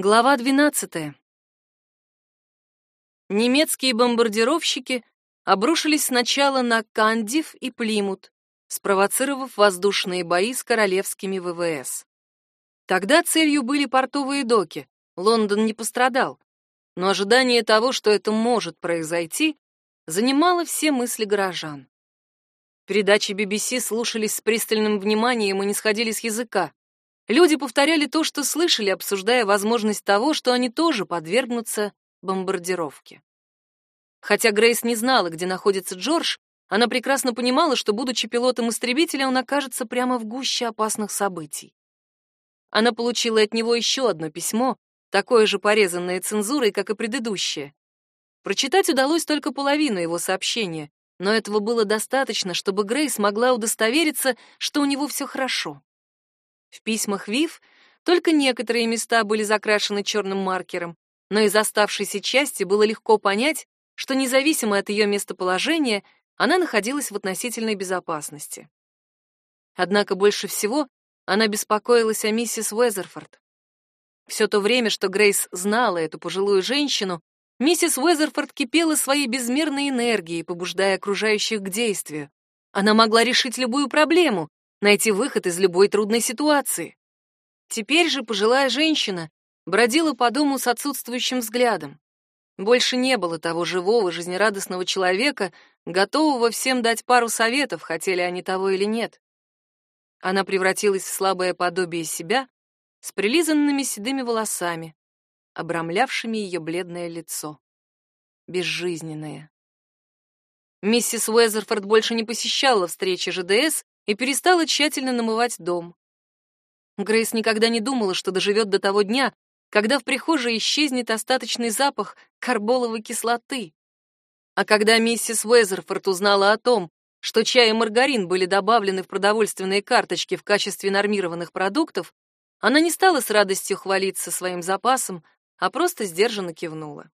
Глава 12. Немецкие бомбардировщики обрушились сначала на Кандив и Плимут, спровоцировав воздушные бои с королевскими ВВС. Тогда целью были портовые доки, Лондон не пострадал, но ожидание того, что это может произойти, занимало все мысли горожан. Передачи BBC слушались с пристальным вниманием и не сходили с языка. Люди повторяли то, что слышали, обсуждая возможность того, что они тоже подвергнутся бомбардировке. Хотя Грейс не знала, где находится Джордж, она прекрасно понимала, что, будучи пилотом истребителя, он окажется прямо в гуще опасных событий. Она получила от него еще одно письмо, такое же порезанное цензурой, как и предыдущее. Прочитать удалось только половину его сообщения, но этого было достаточно, чтобы Грейс могла удостовериться, что у него все хорошо. В письмах Вив только некоторые места были закрашены черным маркером, но из оставшейся части было легко понять, что независимо от ее местоположения, она находилась в относительной безопасности. Однако больше всего она беспокоилась о миссис Уэзерфорд. Все то время, что Грейс знала эту пожилую женщину, миссис Уэзерфорд кипела своей безмерной энергией, побуждая окружающих к действию. Она могла решить любую проблему, найти выход из любой трудной ситуации. Теперь же пожилая женщина бродила по дому с отсутствующим взглядом. Больше не было того живого, жизнерадостного человека, готового всем дать пару советов, хотели они того или нет. Она превратилась в слабое подобие себя с прилизанными седыми волосами, обрамлявшими ее бледное лицо. Безжизненное. Миссис Уэзерфорд больше не посещала встречи ЖДС и перестала тщательно намывать дом. Грейс никогда не думала, что доживет до того дня, когда в прихожей исчезнет остаточный запах карболовой кислоты. А когда миссис Уэзерфорд узнала о том, что чай и маргарин были добавлены в продовольственные карточки в качестве нормированных продуктов, она не стала с радостью хвалиться своим запасом, а просто сдержанно кивнула.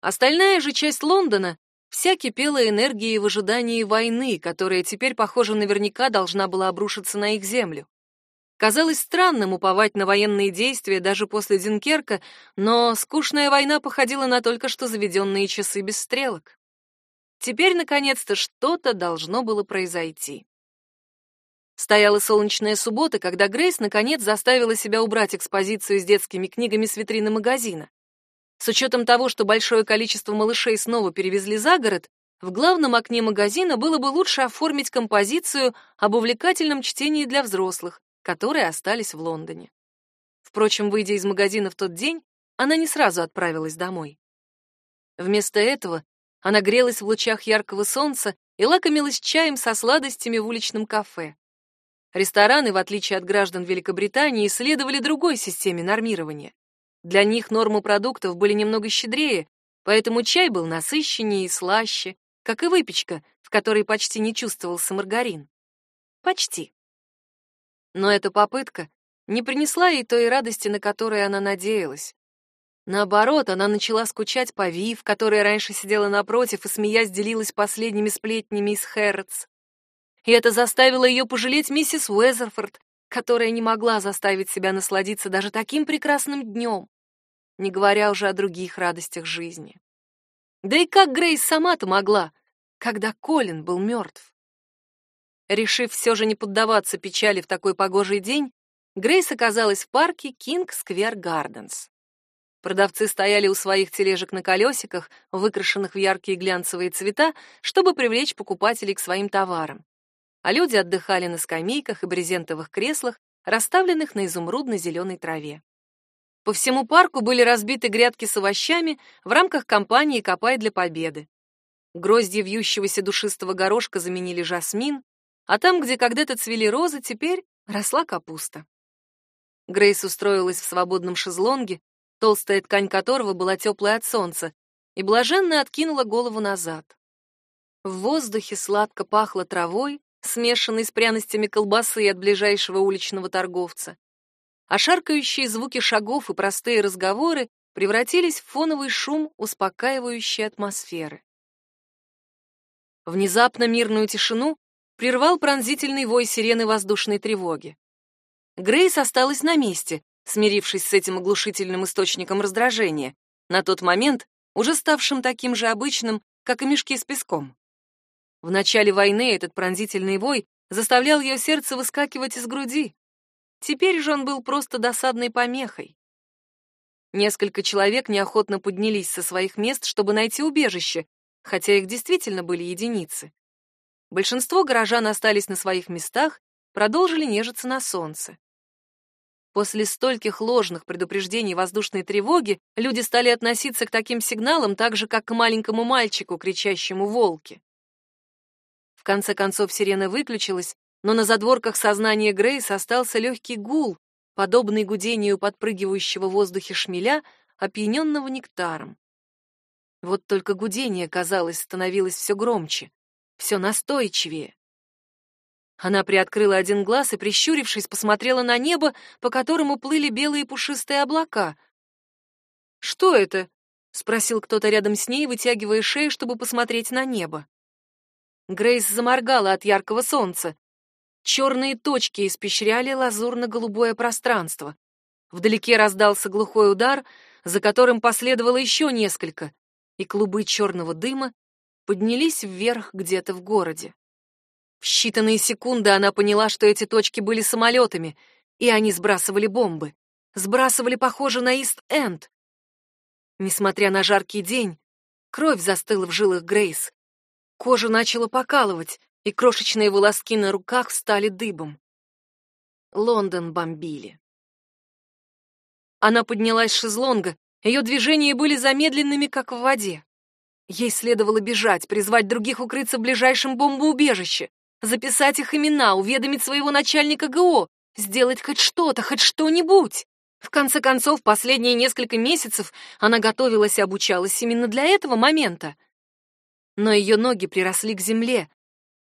Остальная же часть Лондона Вся кипела энергией в ожидании войны, которая теперь, похоже, наверняка должна была обрушиться на их землю. Казалось странным уповать на военные действия даже после Динкерка, но скучная война походила на только что заведенные часы без стрелок. Теперь, наконец-то, что-то должно было произойти. Стояла солнечная суббота, когда Грейс наконец заставила себя убрать экспозицию с детскими книгами с витрины магазина. С учетом того, что большое количество малышей снова перевезли за город, в главном окне магазина было бы лучше оформить композицию об увлекательном чтении для взрослых, которые остались в Лондоне. Впрочем, выйдя из магазина в тот день, она не сразу отправилась домой. Вместо этого она грелась в лучах яркого солнца и лакомилась чаем со сладостями в уличном кафе. Рестораны, в отличие от граждан Великобритании, следовали другой системе нормирования. Для них нормы продуктов были немного щедрее, поэтому чай был насыщеннее и слаще, как и выпечка, в которой почти не чувствовался маргарин. Почти. Но эта попытка не принесла ей той радости, на которую она надеялась. Наоборот, она начала скучать по Вив, которая раньше сидела напротив и, смеясь, делилась последними сплетнями из Хэрротс. И это заставило ее пожалеть миссис Уэзерфорд, которая не могла заставить себя насладиться даже таким прекрасным днем не говоря уже о других радостях жизни. Да и как Грейс сама-то могла, когда Колин был мертв? Решив все же не поддаваться печали в такой погожий день, Грейс оказалась в парке Кинг Сквер Гарденс. Продавцы стояли у своих тележек на колесиках, выкрашенных в яркие глянцевые цвета, чтобы привлечь покупателей к своим товарам. А люди отдыхали на скамейках и брезентовых креслах, расставленных на изумрудно-зеленой траве. По всему парку были разбиты грядки с овощами в рамках кампании «Копай для победы». Гроздья вьющегося душистого горошка заменили жасмин, а там, где когда-то цвели розы, теперь росла капуста. Грейс устроилась в свободном шезлонге, толстая ткань которого была теплой от солнца, и блаженно откинула голову назад. В воздухе сладко пахло травой, смешанной с пряностями колбасы от ближайшего уличного торговца а шаркающие звуки шагов и простые разговоры превратились в фоновый шум успокаивающей атмосферы. Внезапно мирную тишину прервал пронзительный вой сирены воздушной тревоги. Грейс осталась на месте, смирившись с этим оглушительным источником раздражения, на тот момент уже ставшим таким же обычным, как и мешки с песком. В начале войны этот пронзительный вой заставлял ее сердце выскакивать из груди. Теперь же он был просто досадной помехой. Несколько человек неохотно поднялись со своих мест, чтобы найти убежище, хотя их действительно были единицы. Большинство горожан остались на своих местах, продолжили нежиться на солнце. После стольких ложных предупреждений воздушной тревоги люди стали относиться к таким сигналам так же, как к маленькому мальчику, кричащему «волки». В конце концов сирена выключилась, но на задворках сознания Грейс остался легкий гул, подобный гудению подпрыгивающего в воздухе шмеля, опьяненного нектаром. Вот только гудение, казалось, становилось все громче, все настойчивее. Она приоткрыла один глаз и, прищурившись, посмотрела на небо, по которому плыли белые пушистые облака. «Что это?» — спросил кто-то рядом с ней, вытягивая шею, чтобы посмотреть на небо. Грейс заморгала от яркого солнца. Черные точки испещряли лазурно-голубое пространство. Вдалеке раздался глухой удар, за которым последовало еще несколько, и клубы черного дыма поднялись вверх где-то в городе. В считанные секунды она поняла, что эти точки были самолетами, и они сбрасывали бомбы. Сбрасывали, похоже, на Ист-Энд. Несмотря на жаркий день, кровь застыла в жилах Грейс. Кожа начала покалывать, и крошечные волоски на руках встали дыбом. Лондон бомбили. Она поднялась с шезлонга, ее движения были замедленными, как в воде. Ей следовало бежать, призвать других укрыться в ближайшем бомбоубежище записать их имена, уведомить своего начальника ГО, сделать хоть что-то, хоть что-нибудь. В конце концов, последние несколько месяцев она готовилась и обучалась именно для этого момента. Но ее ноги приросли к земле,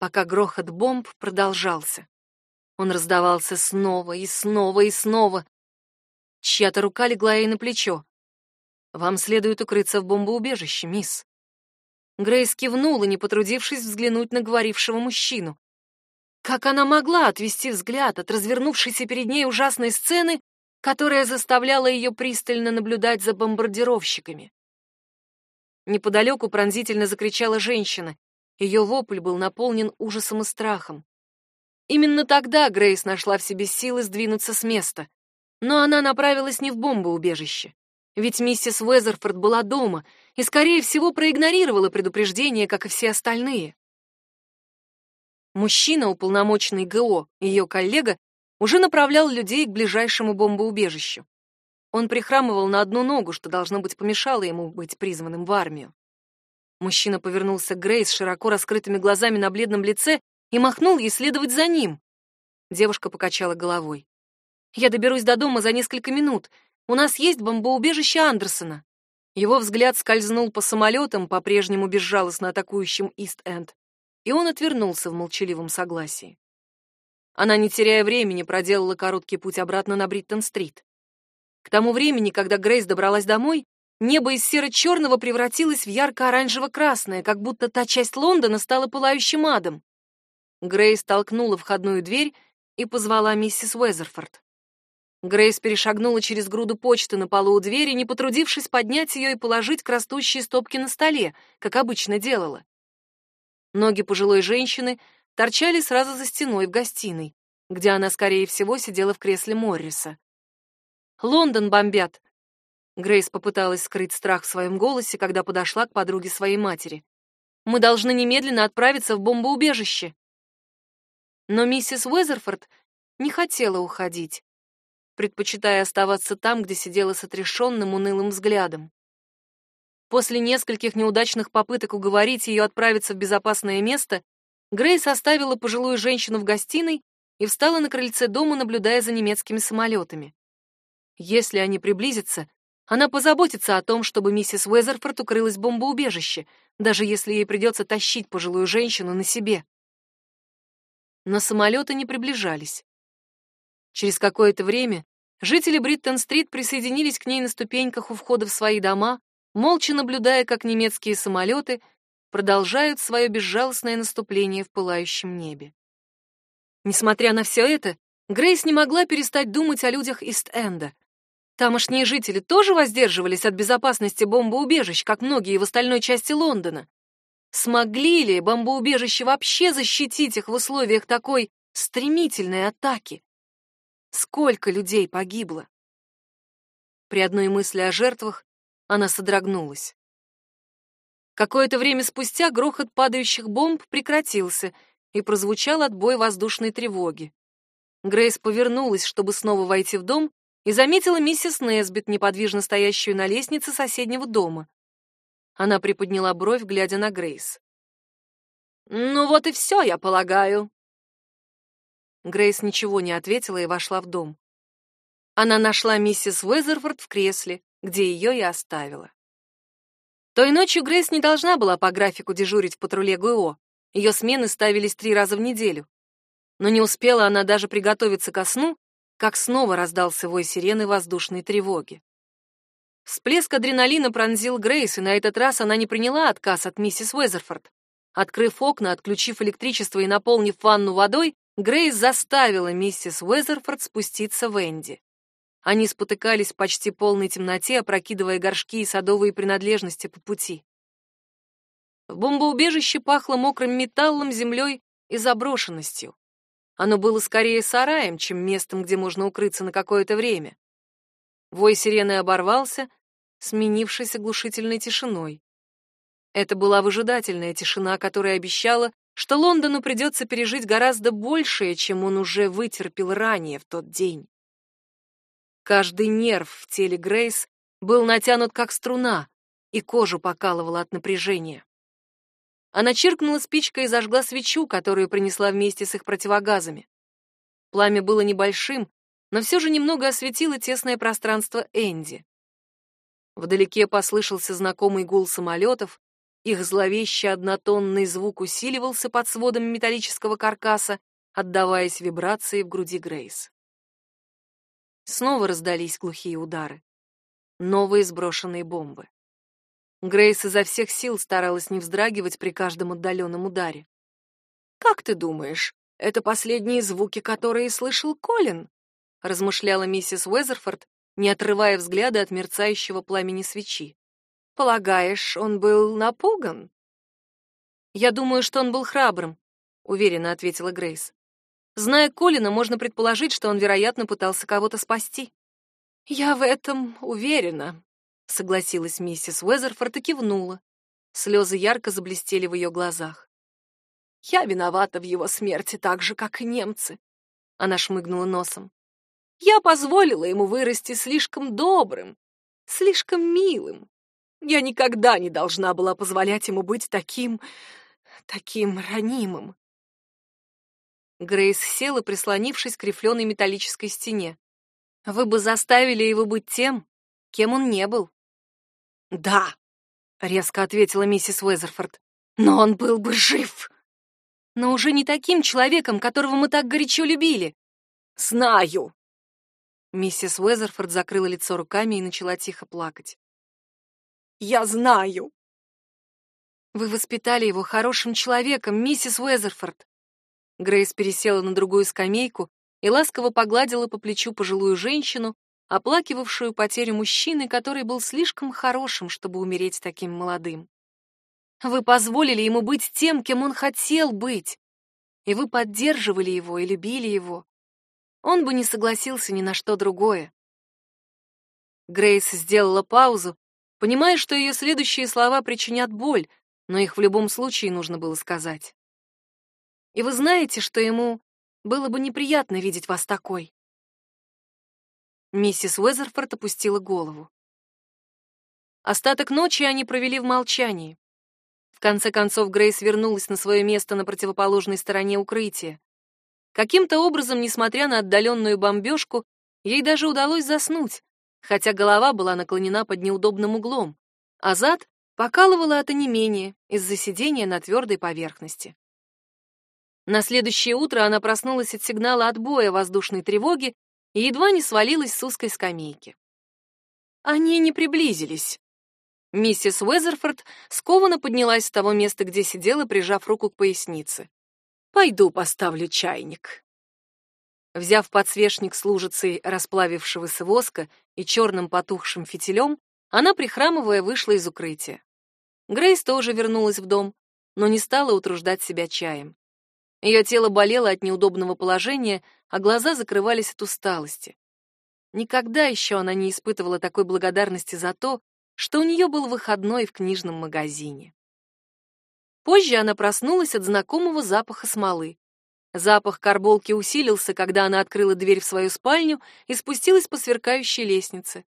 пока грохот бомб продолжался. Он раздавался снова и снова и снова. Чья-то рука легла ей на плечо. «Вам следует укрыться в бомбоубежище, мисс». Грейс кивнула, не потрудившись взглянуть на говорившего мужчину. Как она могла отвести взгляд от развернувшейся перед ней ужасной сцены, которая заставляла ее пристально наблюдать за бомбардировщиками? Неподалеку пронзительно закричала женщина. Ее вопль был наполнен ужасом и страхом. Именно тогда Грейс нашла в себе силы сдвинуться с места. Но она направилась не в бомбоубежище. Ведь миссис Уэзерфорд была дома и, скорее всего, проигнорировала предупреждение, как и все остальные. Мужчина, уполномоченный ГО, ее коллега, уже направлял людей к ближайшему бомбоубежищу. Он прихрамывал на одну ногу, что, должно быть, помешало ему быть призванным в армию. Мужчина повернулся к Грейс широко раскрытыми глазами на бледном лице и махнул ей следовать за ним. Девушка покачала головой. «Я доберусь до дома за несколько минут. У нас есть бомбоубежище Андерсона. Его взгляд скользнул по самолетам, по-прежнему безжалостно атакующим Ист-Энд, и он отвернулся в молчаливом согласии. Она, не теряя времени, проделала короткий путь обратно на Бриттон-стрит. К тому времени, когда Грейс добралась домой, небо из серо-черного превратилось в ярко-оранжево-красное, как будто та часть Лондона стала пылающим адом. Грейс толкнула входную дверь и позвала миссис Уэзерфорд. Грейс перешагнула через груду почты на полу у двери, не потрудившись поднять ее и положить к растущей стопке на столе, как обычно делала. Ноги пожилой женщины торчали сразу за стеной в гостиной, где она, скорее всего, сидела в кресле Морриса. «Лондон бомбят!» Грейс попыталась скрыть страх в своем голосе, когда подошла к подруге своей матери. «Мы должны немедленно отправиться в бомбоубежище!» Но миссис Уэзерфорд не хотела уходить предпочитая оставаться там, где сидела с отрешенным, унылым взглядом. После нескольких неудачных попыток уговорить ее отправиться в безопасное место, Грейс оставила пожилую женщину в гостиной и встала на крыльце дома, наблюдая за немецкими самолетами. Если они приблизятся, она позаботится о том, чтобы миссис Уэзерфорд укрылась в бомбоубежище, даже если ей придется тащить пожилую женщину на себе. Но самолеты не приближались. Через какое-то время жители Бриттон-стрит присоединились к ней на ступеньках у входа в свои дома, молча наблюдая, как немецкие самолеты продолжают свое безжалостное наступление в пылающем небе. Несмотря на все это, Грейс не могла перестать думать о людях Ист-Энда. Тамошние жители тоже воздерживались от безопасности бомбоубежищ, как многие в остальной части Лондона. Смогли ли бомбоубежище вообще защитить их в условиях такой стремительной атаки? Сколько людей погибло? При одной мысли о жертвах она содрогнулась. Какое-то время спустя грохот падающих бомб прекратился, и прозвучал отбой воздушной тревоги. Грейс повернулась, чтобы снова войти в дом, и заметила миссис Несбит, неподвижно стоящую на лестнице соседнего дома. Она приподняла бровь, глядя на Грейс. «Ну вот и все, я полагаю». Грейс ничего не ответила и вошла в дом. Она нашла миссис Уэзерфорд в кресле, где ее и оставила. Той ночью Грейс не должна была по графику дежурить в патруле ГО. Ее смены ставились три раза в неделю. Но не успела она даже приготовиться ко сну, как снова раздался вой сирены воздушной тревоги. Всплеск адреналина пронзил Грейс, и на этот раз она не приняла отказ от миссис Уэзерфорд. Открыв окна, отключив электричество и наполнив ванну водой, Грейс заставила миссис Уэзерфорд спуститься в Энди. Они спотыкались в почти полной темноте, опрокидывая горшки и садовые принадлежности по пути. В бомбоубежище пахло мокрым металлом, землей и заброшенностью. Оно было скорее сараем, чем местом, где можно укрыться на какое-то время. Вой сирены оборвался, сменившись оглушительной тишиной. Это была выжидательная тишина, которая обещала, что Лондону придется пережить гораздо большее, чем он уже вытерпел ранее в тот день. Каждый нерв в теле Грейс был натянут как струна, и кожу покалывало от напряжения. Она чиркнула спичкой и зажгла свечу, которую принесла вместе с их противогазами. Пламя было небольшим, но все же немного осветило тесное пространство Энди. Вдалеке послышался знакомый гул самолетов, их зловещий однотонный звук усиливался под сводом металлического каркаса, отдаваясь вибрации в груди Грейс. Снова раздались глухие удары. Новые сброшенные бомбы. Грейс изо всех сил старалась не вздрагивать при каждом отдаленном ударе. «Как ты думаешь, это последние звуки, которые слышал Колин?» — размышляла миссис Уэзерфорд, не отрывая взгляда от мерцающего пламени свечи. «Полагаешь, он был напуган?» «Я думаю, что он был храбрым», — уверенно ответила Грейс. «Зная Колина, можно предположить, что он, вероятно, пытался кого-то спасти». «Я в этом уверена», согласилась миссис Уэзерфорд и кивнула. Слезы ярко заблестели в ее глазах. Я виновата в его смерти так же, как и немцы. Она шмыгнула носом. Я позволила ему вырасти слишком добрым, слишком милым. Я никогда не должна была позволять ему быть таким... таким ранимым. Грейс села, прислонившись к рифленой металлической стене. Вы бы заставили его быть тем, кем он не был. «Да», — резко ответила миссис Уэзерфорд. «Но он был бы жив!» «Но уже не таким человеком, которого мы так горячо любили!» «Знаю!» Миссис Уэзерфорд закрыла лицо руками и начала тихо плакать. «Я знаю!» «Вы воспитали его хорошим человеком, миссис Уэзерфорд!» Грейс пересела на другую скамейку и ласково погладила по плечу пожилую женщину, оплакивавшую потерю мужчины, который был слишком хорошим, чтобы умереть таким молодым. Вы позволили ему быть тем, кем он хотел быть, и вы поддерживали его и любили его. Он бы не согласился ни на что другое. Грейс сделала паузу, понимая, что ее следующие слова причинят боль, но их в любом случае нужно было сказать. И вы знаете, что ему было бы неприятно видеть вас такой. Миссис Уэзерфорд опустила голову. Остаток ночи они провели в молчании. В конце концов Грейс вернулась на свое место на противоположной стороне укрытия. Каким-то образом, несмотря на отдаленную бомбежку, ей даже удалось заснуть, хотя голова была наклонена под неудобным углом, а зад покалывала от онемения из-за сидения на твердой поверхности. На следующее утро она проснулась от сигнала отбоя воздушной тревоги и едва не свалилась с узкой скамейки. Они не приблизились. Миссис Уэзерфорд скованно поднялась с того места, где сидела, прижав руку к пояснице. «Пойду поставлю чайник». Взяв подсвечник с лужицей расплавившегося воска и черным потухшим фитилем, она, прихрамывая, вышла из укрытия. Грейс тоже вернулась в дом, но не стала утруждать себя чаем. Ее тело болело от неудобного положения, а глаза закрывались от усталости. Никогда еще она не испытывала такой благодарности за то, что у нее был выходной в книжном магазине. Позже она проснулась от знакомого запаха смолы. Запах карболки усилился, когда она открыла дверь в свою спальню и спустилась по сверкающей лестнице.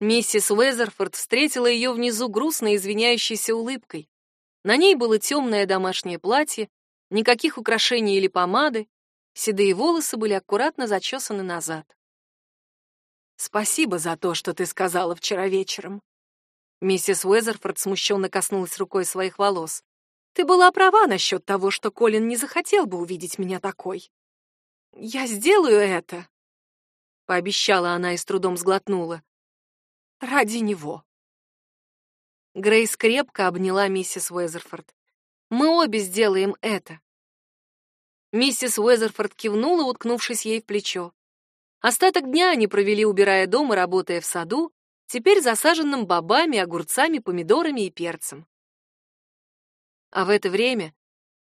Миссис Уэзерфорд встретила ее внизу грустной извиняющейся улыбкой. На ней было темное домашнее платье, никаких украшений или помады, седые волосы были аккуратно зачесаны назад. «Спасибо за то, что ты сказала вчера вечером». Миссис Уэзерфорд смущенно коснулась рукой своих волос. Ты была права насчет того, что Колин не захотел бы увидеть меня такой. Я сделаю это, пообещала она и с трудом сглотнула. Ради него. Грейс крепко обняла миссис Уэзерфорд. Мы обе сделаем это. Миссис Уэзерфорд кивнула, уткнувшись ей в плечо. Остаток дня они провели, убирая дом и работая в саду, теперь засаженным бобами, огурцами, помидорами и перцем. А в это время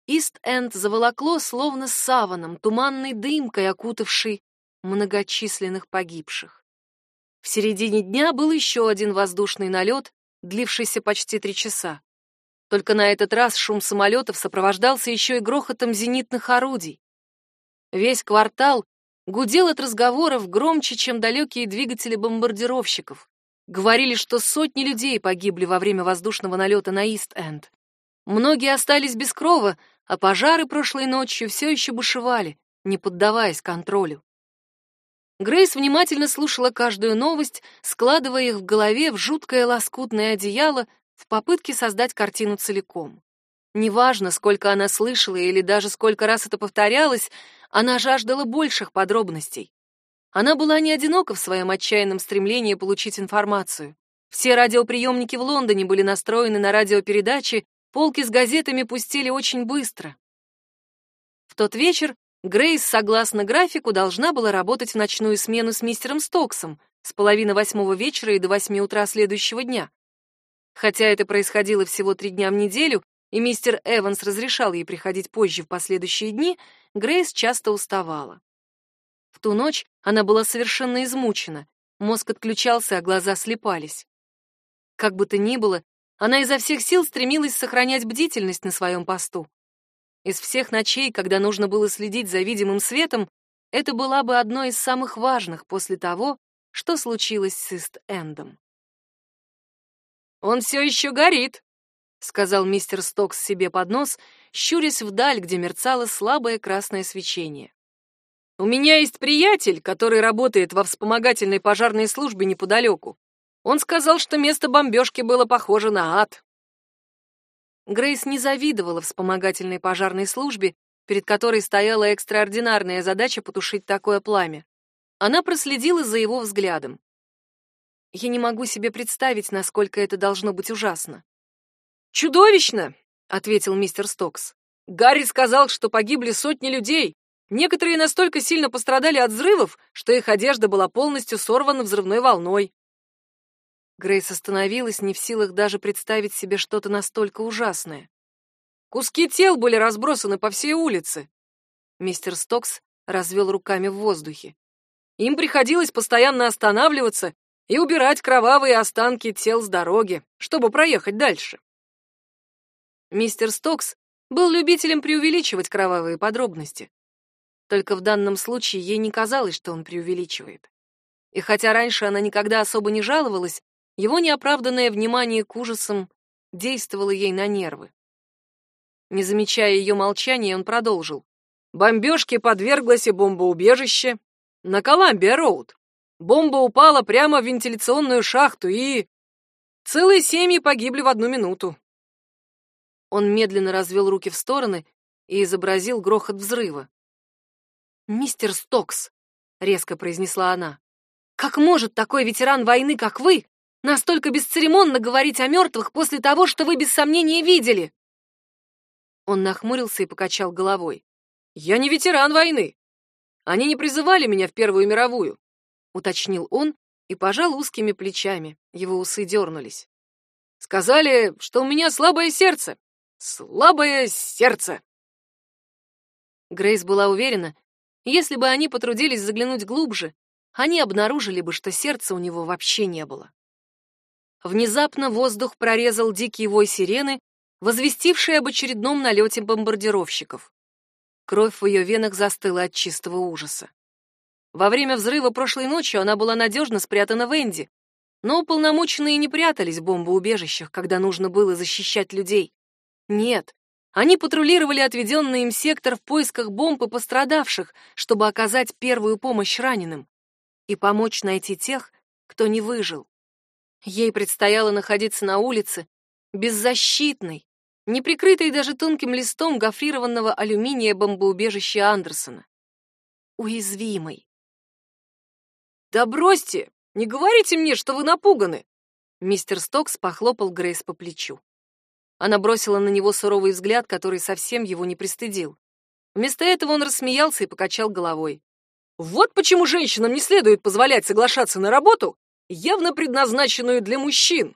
Ист-Энд заволокло словно саваном, туманной дымкой, окутавшей многочисленных погибших. В середине дня был еще один воздушный налет, длившийся почти три часа. Только на этот раз шум самолетов сопровождался еще и грохотом зенитных орудий. Весь квартал гудел от разговоров громче, чем далекие двигатели бомбардировщиков. Говорили, что сотни людей погибли во время воздушного налета на Ист-Энд. Многие остались без крова, а пожары прошлой ночью все еще бушевали, не поддаваясь контролю. Грейс внимательно слушала каждую новость, складывая их в голове в жуткое лоскутное одеяло в попытке создать картину целиком. Неважно, сколько она слышала или даже сколько раз это повторялось, она жаждала больших подробностей. Она была не одинока в своем отчаянном стремлении получить информацию. Все радиоприемники в Лондоне были настроены на радиопередачи, Полки с газетами пустили очень быстро. В тот вечер Грейс, согласно графику, должна была работать в ночную смену с мистером Стоксом с половины восьмого вечера и до восьми утра следующего дня. Хотя это происходило всего три дня в неделю, и мистер Эванс разрешал ей приходить позже в последующие дни, Грейс часто уставала. В ту ночь она была совершенно измучена, мозг отключался, а глаза слепались. Как бы то ни было, она изо всех сил стремилась сохранять бдительность на своем посту. Из всех ночей, когда нужно было следить за видимым светом, это была бы одной из самых важных после того, что случилось с Ист-Эндом. «Он все еще горит», — сказал мистер Стокс себе под нос, щурясь вдаль, где мерцало слабое красное свечение. «У меня есть приятель, который работает во вспомогательной пожарной службе неподалеку. Он сказал, что место бомбежки было похоже на ад. Грейс не завидовала вспомогательной пожарной службе, перед которой стояла экстраординарная задача потушить такое пламя. Она проследила за его взглядом. Я не могу себе представить, насколько это должно быть ужасно. «Чудовищно!» — ответил мистер Стокс. «Гарри сказал, что погибли сотни людей. Некоторые настолько сильно пострадали от взрывов, что их одежда была полностью сорвана взрывной волной. Грейс остановилась, не в силах даже представить себе что-то настолько ужасное. Куски тел были разбросаны по всей улице. Мистер Стокс развел руками в воздухе. Им приходилось постоянно останавливаться и убирать кровавые останки тел с дороги, чтобы проехать дальше. Мистер Стокс был любителем преувеличивать кровавые подробности. Только в данном случае ей не казалось, что он преувеличивает. И хотя раньше она никогда особо не жаловалась, его неоправданное внимание к ужасам действовало ей на нервы. Не замечая ее молчания, он продолжил. Бомбежке подверглось и бомбоубежище на Коламбия-Роуд. Бомба упала прямо в вентиляционную шахту, и... Целые семьи погибли в одну минуту. Он медленно развел руки в стороны и изобразил грохот взрыва. «Мистер Стокс», — резко произнесла она, — «как может такой ветеран войны, как вы, Настолько бесцеремонно говорить о мертвых после того, что вы без сомнения видели. Он нахмурился и покачал головой. Я не ветеран войны. Они не призывали меня в Первую мировую, уточнил он и пожал узкими плечами. Его усы дернулись. Сказали, что у меня слабое сердце. Слабое сердце. Грейс была уверена, если бы они потрудились заглянуть глубже, они обнаружили бы, что сердца у него вообще не было. Внезапно воздух прорезал дикий вой сирены, возвестивший об очередном налете бомбардировщиков. Кровь в ее венах застыла от чистого ужаса. Во время взрыва прошлой ночью она была надежно спрятана в Энди, но уполномоченные не прятались в бомбоубежищах, когда нужно было защищать людей. Нет, они патрулировали отведенный им сектор в поисках бомб и пострадавших, чтобы оказать первую помощь раненым и помочь найти тех, кто не выжил. Ей предстояло находиться на улице, беззащитной, не прикрытой даже тонким листом гофрированного алюминия бомбоубежища Андерсона. Уязвимой. «Да бросьте! Не говорите мне, что вы напуганы!» Мистер Стокс похлопал Грейс по плечу. Она бросила на него суровый взгляд, который совсем его не пристыдил. Вместо этого он рассмеялся и покачал головой. «Вот почему женщинам не следует позволять соглашаться на работу, явно предназначенную для мужчин!»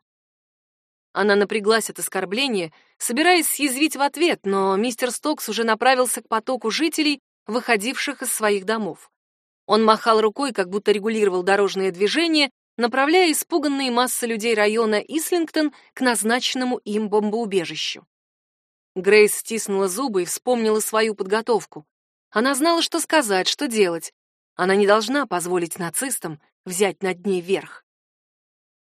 Она напряглась от оскорбления, собираясь съязвить в ответ, но мистер Стокс уже направился к потоку жителей, выходивших из своих домов. Он махал рукой, как будто регулировал дорожное движение, направляя испуганные массы людей района Ислингтон к назначенному им бомбоубежищу. Грейс стиснула зубы и вспомнила свою подготовку. Она знала, что сказать, что делать. Она не должна позволить нацистам взять над ней верх.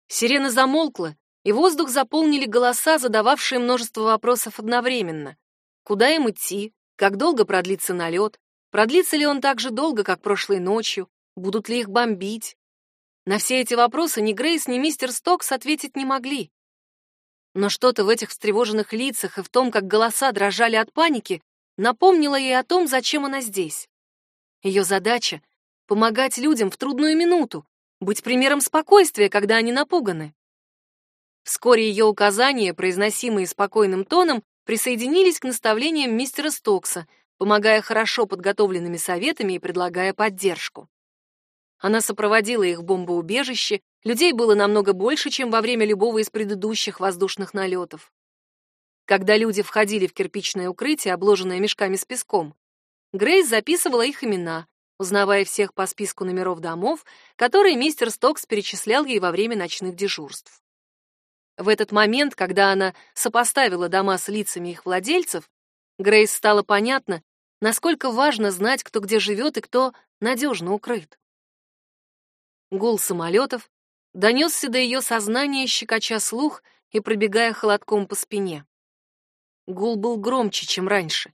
Сирена замолкла, и воздух заполнили голоса, задававшие множество вопросов одновременно. Куда им идти? Как долго продлится налет? Продлится ли он так же долго, как прошлой ночью? Будут ли их бомбить? На все эти вопросы ни Грейс, ни мистер Стокс ответить не могли. Но что-то в этих встревоженных лицах и в том, как голоса дрожали от паники, напомнило ей о том, зачем она здесь. Ее задача — помогать людям в трудную минуту, быть примером спокойствия, когда они напуганы. Вскоре ее указания, произносимые спокойным тоном, присоединились к наставлениям мистера Стокса, помогая хорошо подготовленными советами и предлагая поддержку. Она сопроводила их в бомбоубежище, людей было намного больше, чем во время любого из предыдущих воздушных налетов. Когда люди входили в кирпичное укрытие, обложенное мешками с песком, Грейс записывала их имена, узнавая всех по списку номеров домов, которые мистер Стокс перечислял ей во время ночных дежурств. В этот момент, когда она сопоставила дома с лицами их владельцев, Грейс стало понятно, насколько важно знать, кто где живет и кто надежно укрыт. Гул самолетов донесся до ее сознания, щекоча слух и пробегая холодком по спине. Гул был громче, чем раньше,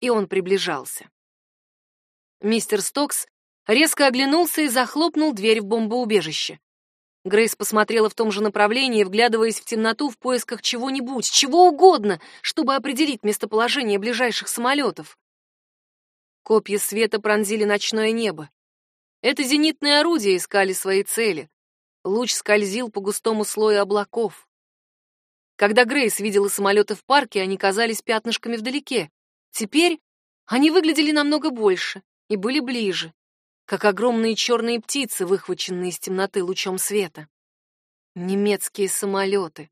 и он приближался. Мистер Стокс резко оглянулся и захлопнул дверь в бомбоубежище. Грейс посмотрела в том же направлении, вглядываясь в темноту в поисках чего-нибудь, чего угодно, чтобы определить местоположение ближайших самолетов. Копья света пронзили ночное небо. Это зенитные орудия искали свои цели. Луч скользил по густому слою облаков. Когда Грейс видела самолеты в парке, они казались пятнышками вдалеке. Теперь они выглядели намного больше и были ближе как огромные черные птицы, выхваченные из темноты лучом света. Немецкие самолеты.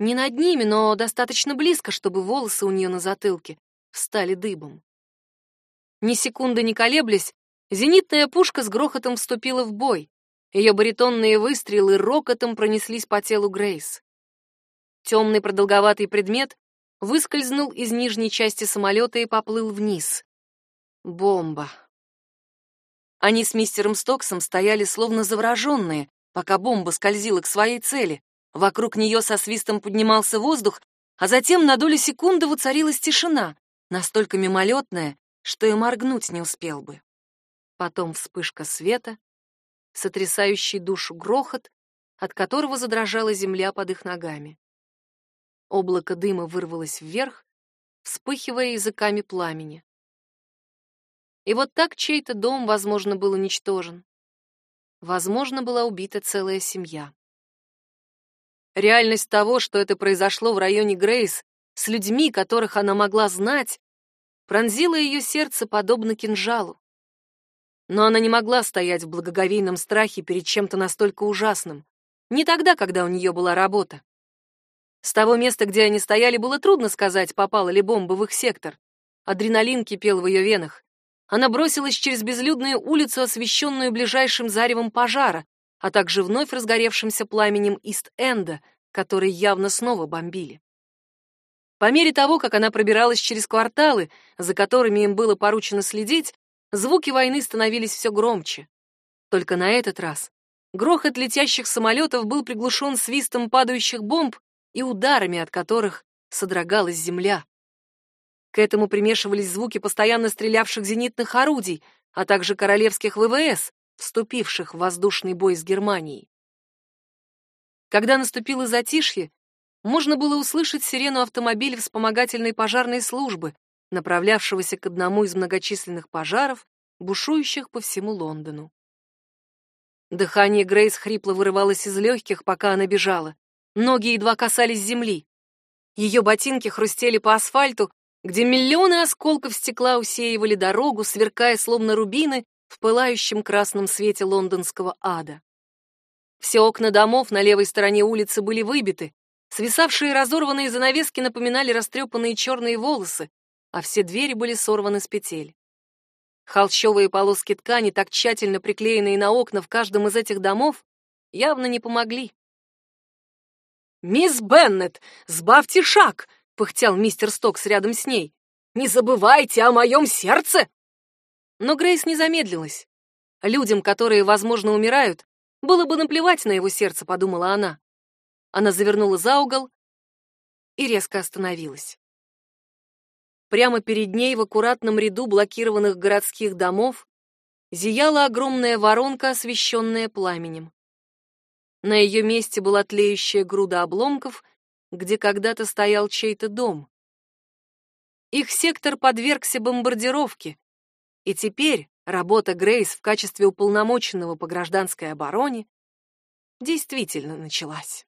Не над ними, но достаточно близко, чтобы волосы у нее на затылке встали дыбом. Ни секунды не колеблясь, зенитная пушка с грохотом вступила в бой. Ее баритонные выстрелы рокотом пронеслись по телу Грейс. Темный продолговатый предмет выскользнул из нижней части самолета и поплыл вниз. Бомба. Они с мистером Стоксом стояли словно завороженные, пока бомба скользила к своей цели. Вокруг нее со свистом поднимался воздух, а затем на долю секунды воцарилась тишина, настолько мимолетная, что и моргнуть не успел бы. Потом вспышка света, сотрясающий душу грохот, от которого задрожала земля под их ногами. Облако дыма вырвалось вверх, вспыхивая языками пламени. И вот так чей-то дом, возможно, был уничтожен. Возможно, была убита целая семья. Реальность того, что это произошло в районе Грейс, с людьми, которых она могла знать, пронзила ее сердце подобно кинжалу. Но она не могла стоять в благоговейном страхе перед чем-то настолько ужасным. Не тогда, когда у нее была работа. С того места, где они стояли, было трудно сказать, попала ли бомба в их сектор. Адреналин кипел в ее венах. Она бросилась через безлюдную улицу, освещенную ближайшим заревом пожара, а также вновь разгоревшимся пламенем Ист-Энда, который явно снова бомбили. По мере того, как она пробиралась через кварталы, за которыми им было поручено следить, звуки войны становились все громче. Только на этот раз грохот летящих самолетов был приглушен свистом падающих бомб и ударами, от которых содрогалась земля. К этому примешивались звуки постоянно стрелявших зенитных орудий, а также королевских ВВС, вступивших в воздушный бой с Германией. Когда наступило затишье, можно было услышать сирену автомобиля вспомогательной пожарной службы, направлявшегося к одному из многочисленных пожаров, бушующих по всему Лондону. Дыхание Грейс хрипло вырывалось из легких, пока она бежала. Ноги едва касались земли. Ее ботинки хрустели по асфальту, где миллионы осколков стекла усеивали дорогу, сверкая словно рубины в пылающем красном свете лондонского ада. Все окна домов на левой стороне улицы были выбиты, свисавшие разорванные занавески напоминали растрепанные черные волосы, а все двери были сорваны с петель. Холщовые полоски ткани, так тщательно приклеенные на окна в каждом из этих домов, явно не помогли. «Мисс Беннет, сбавьте шаг!» — пыхтел мистер Стокс рядом с ней. «Не забывайте о моем сердце!» Но Грейс не замедлилась. Людям, которые, возможно, умирают, было бы наплевать на его сердце, подумала она. Она завернула за угол и резко остановилась. Прямо перед ней в аккуратном ряду блокированных городских домов зияла огромная воронка, освещенная пламенем. На ее месте была тлеющая груда обломков, где когда-то стоял чей-то дом. Их сектор подвергся бомбардировке, и теперь работа Грейс в качестве уполномоченного по гражданской обороне действительно началась.